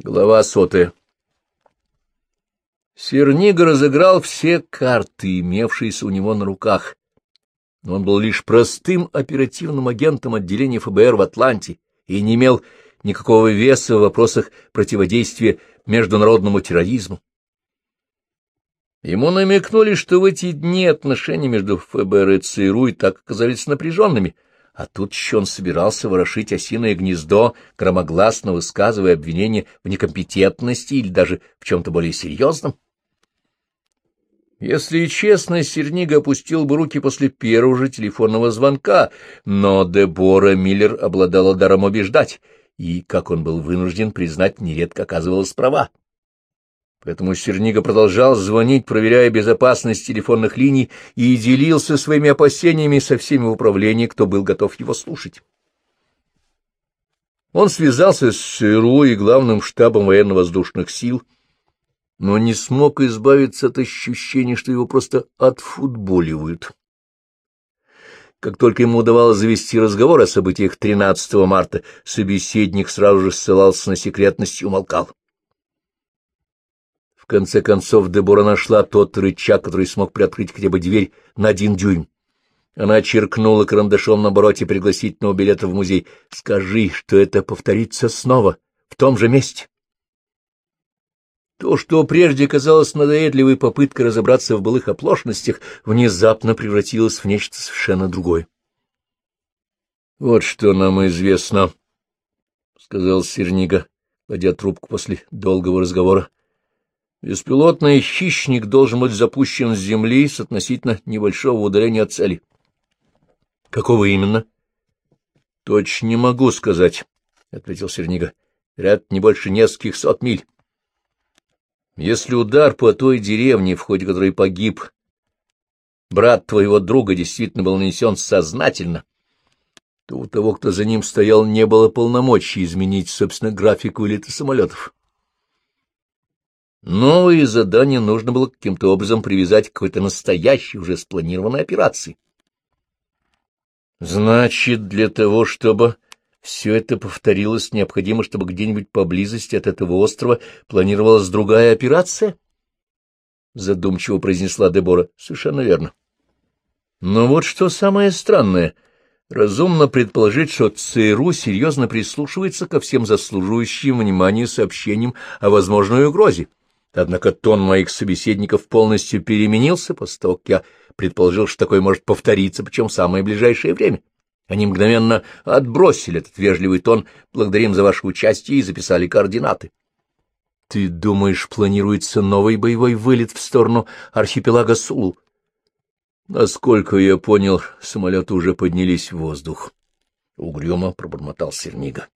Глава сотая. Сернига разыграл все карты, имевшиеся у него на руках, но он был лишь простым оперативным агентом отделения ФБР в Атланте и не имел никакого веса в вопросах противодействия международному терроризму. Ему намекнули, что в эти дни отношения между ФБР и ЦРУ и так оказались напряженными — а тут еще он собирался ворошить осиное гнездо, громогласно высказывая обвинения в некомпетентности или даже в чем-то более серьезном. Если честно, Сернига опустил бы руки после первого же телефонного звонка, но Дебора Миллер обладала даром убеждать, и, как он был вынужден признать, нередко оказывалась права. Поэтому Сернига продолжал звонить, проверяя безопасность телефонных линий, и делился своими опасениями со всеми в управлении, кто был готов его слушать. Он связался с ЦРУ и главным штабом военно-воздушных сил, но не смог избавиться от ощущения, что его просто отфутболивают. Как только ему удавалось завести разговор о событиях 13 марта, собеседник сразу же ссылался на секретность и умолкал конце концов Дебора нашла тот рычаг, который смог приоткрыть хотя бы дверь на один дюйм. Она черкнула карандашом на обороте пригласительного билета в музей. «Скажи, что это повторится снова, в том же месте». То, что прежде казалось надоедливой попыткой разобраться в былых оплошностях, внезапно превратилось в нечто совершенно другое. — Вот что нам известно, — сказал Сернига, кладя трубку после долгого разговора. Беспилотный хищник должен быть запущен с Земли с относительно небольшого удаления от цели. — Какого именно? — Точно не могу сказать, — ответил Сернига. — Ряд не больше нескольких сот миль. Если удар по той деревне, в ходе которой погиб брат твоего друга, действительно был нанесен сознательно, то у того, кто за ним стоял, не было полномочий изменить, собственно, график вылета самолетов. Новые задания нужно было каким-то образом привязать к какой-то настоящей, уже спланированной операции. Значит, для того, чтобы все это повторилось, необходимо, чтобы где-нибудь поблизости от этого острова планировалась другая операция? Задумчиво произнесла Дебора. Совершенно верно. Но вот что самое странное. Разумно предположить, что ЦРУ серьезно прислушивается ко всем заслуживающим внимания сообщениям о возможной угрозе. Однако тон моих собеседников полностью переменился после того, как я предположил, что такое может повториться, причем в самое ближайшее время. Они мгновенно отбросили этот вежливый тон, благодарим за ваше участие и записали координаты. — Ты думаешь, планируется новый боевой вылет в сторону архипелага Сулу? Насколько я понял, самолеты уже поднялись в воздух. Угрюмо пробормотал Сернига.